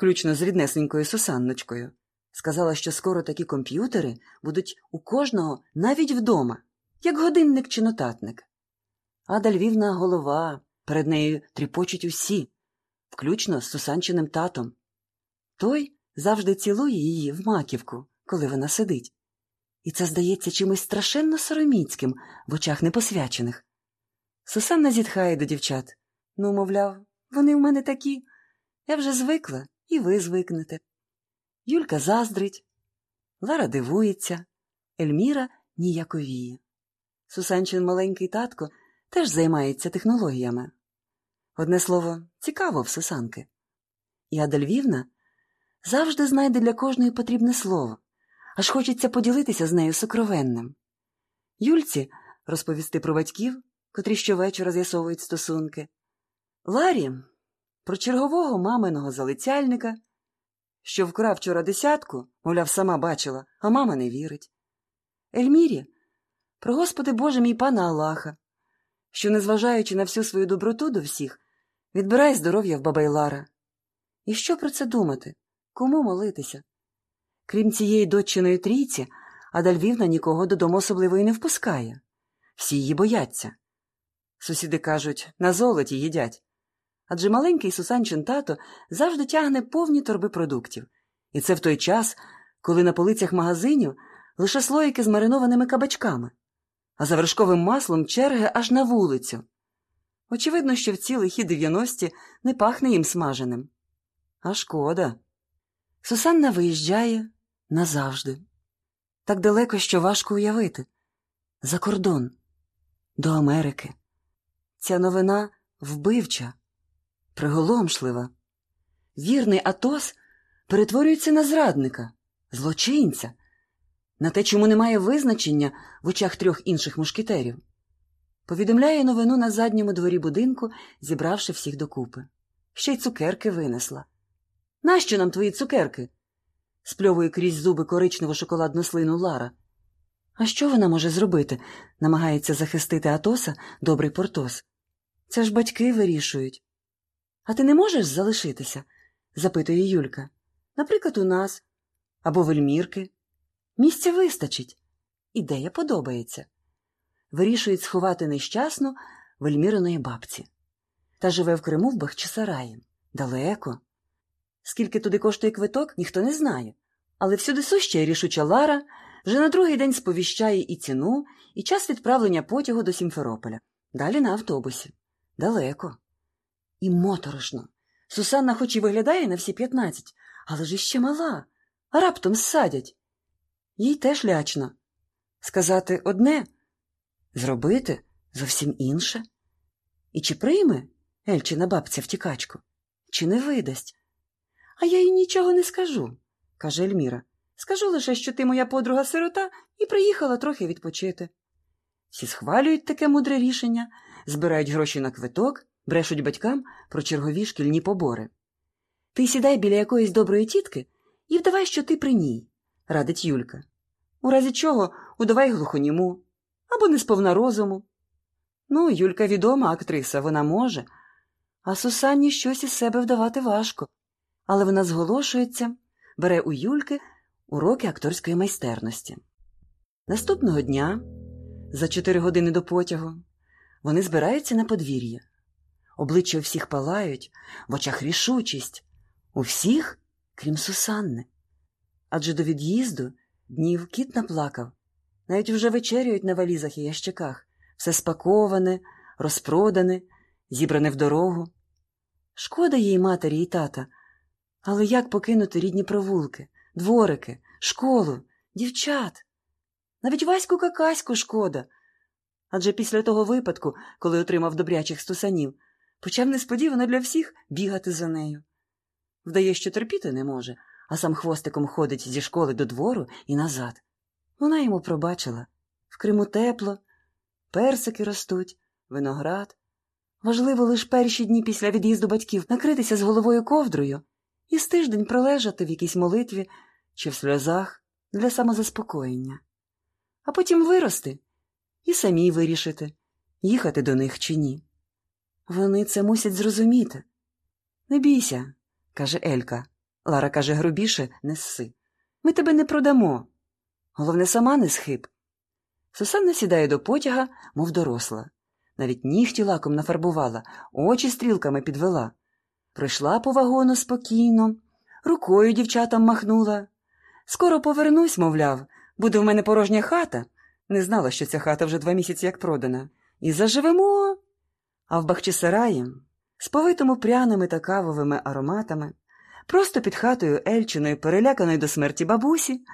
включно з ріднесенькою Сусанночкою. Сказала, що скоро такі комп'ютери будуть у кожного навіть вдома, як годинник чи нотатник. Ада Львівна голова, перед нею тріпочуть усі, включно з Сусанчиним татом. Той завжди цілує її в маківку, коли вона сидить. І це здається чимось страшенно сороміцьким в очах непосвячених. Сусанна зітхає до дівчат. Ну, мовляв, вони в мене такі. Я вже звикла, і ви звикнете. Юлька заздрить, Лара дивується, Ельміра ніяковіє. Сусанчин маленький татко теж займається технологіями. Одне слово, цікаво в Сусанки. І Ада Львівна завжди знайде для кожної потрібне слово, аж хочеться поділитися з нею сокровенним. Юльці розповісти про батьків, котрі щовечора з'ясовують стосунки. Ларі про чергового маминого залицяльника, що вкрав вчора десятку, мовляв, сама бачила, а мама не вірить. Ельмірі про Господи Боже мій пана Аллаха, що, незважаючи на всю свою доброту до всіх, відбирає здоров'я в Бабайлара. І що про це думати? Кому молитися? Крім цієї дочиної трійці, Ада Львівна нікого додому особливо і не впускає. Всі її бояться. Сусіди кажуть, на золоті їдять. Адже маленький Сусанчин тато завжди тягне повні торби продуктів. І це в той час, коли на полицях магазинів лише слоїки з маринованими кабачками, а за вершковим маслом черги аж на вулицю. Очевидно, що в ці лихі дев'яності не пахне їм смаженим. А шкода. Сусанна виїжджає назавжди. Так далеко, що важко уявити. За кордон, до Америки. Ця новина вбивча, приголомшлива. Вірний Атос перетворюється на зрадника, злочинця, на те, чому немає визначення в очах трьох інших мушкетерів. Повідомляє новину на задньому дворі будинку, зібравши всіх докупи. Ще й цукерки винесла. Нащо нам твої цукерки? спльовує крізь зуби коричневу шоколадну слину Лара. А що вона може зробити? намагається захистити Атоса добрий Портос. Це ж батьки вирішують. А ти не можеш залишитися? запитує Юлька. Наприклад, у нас або вельмірки. Місця вистачить. Ідея подобається. Вирішують сховати нещасну вельміриної бабці. Та живе в Криму в Бахчисараї. Далеко. Скільки туди коштує квиток, ніхто не знає. Але всюди суща і рішуча Лара вже на другий день сповіщає і ціну, і час відправлення потягу до Сімферополя. Далі на автобусі. Далеко. І моторошно. Сусанна хоч і виглядає на всі п'ятнадцять, але ж іще мала, раптом ссадять. Їй теж лячно. Сказати одне, зробити зовсім інше. І чи прийме Ельчина бабця втікачку, чи не видасть? А я їй нічого не скажу, каже Ельміра. Скажу лише, що ти моя подруга сирота і приїхала трохи відпочити. Всі схвалюють таке мудре рішення, збирають гроші на квиток, брешуть батькам про чергові шкільні побори. Ти сідай біля якоїсь доброї тітки і вдавай, що ти при ній, радить Юлька. У разі чого удавай глухоніму або не сповна розуму. Ну, Юлька відома актриса, вона може, а Сусанні щось із себе вдавати важко. Але вона зголошується, бере у Юльки уроки акторської майстерності. Наступного дня, за чотири години до потягу, вони збираються на подвір'я. Обличчя у всіх палають, в очах рішучість, у всіх, крім Сусанни. Адже до від'їзду днів кіт наплакав, навіть вже вечерюють на валізах і ящиках, все спаковане, розпродане, зібране в дорогу. Шкода їй матері і тата, але як покинути рідні провулки, дворики, школу, дівчат? Навіть Ваську какаську шкода. Адже після того випадку, коли отримав добрячих стусанів, почав несподівано для всіх бігати за нею. Вдає, що терпіти не може, а сам хвостиком ходить зі школи до двору і назад. Вона йому пробачила в Криму тепло, персики ростуть, виноград. Важливо лише перші дні після від'їзду батьків накритися з головою ковдрою і з тиждень пролежати в якійсь молитві чи в сльозах для самозаспокоєння, а потім вирости і самі вирішити, їхати до них чи ні. Вони це мусять зрозуміти. Не бійся, каже Елька, Лара каже грубіше, не сси. Ми тебе не продамо. Головне, сама не схиб. Сусанна сідає до потяга, мов доросла. Навіть нігті лаком нафарбувала, очі стрілками підвела. Пройшла по вагону спокійно, рукою дівчатам махнула. Скоро повернусь, мовляв, буде в мене порожня хата. Не знала, що ця хата вже два місяці як продана. І заживемо. А в Бахчисараї, сповитому пряними та кавовими ароматами, просто під хатою Ельчиної, переляканої до смерті бабусі,